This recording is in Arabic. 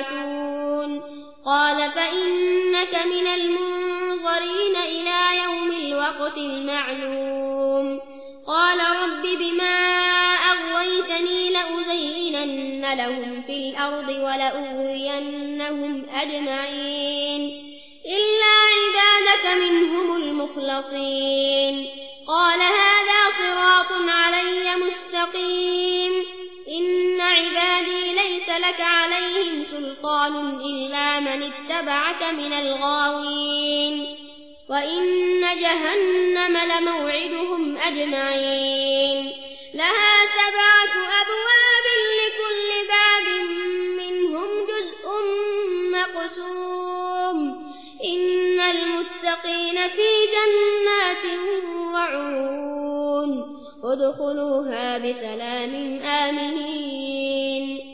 يبعثون قال فإنك من المنظرين إلى يوم الوقت المعلوم. قال رب بما أغويتني لأزينن لهم في الأرض ولأغوينهم أجمعين. إلا عبادك منهم المخلصين. قال هذا صراط علي مستقيم. لك عليهم سلطان إلا من اتبعك من الغاوين. وإن جهنم لموعدهم أجمعين. لها سبعة أبواب لكل باب منهم جزء مقسوم. إن المتقين في جنات وعون ادخلوها بسلام آمنين.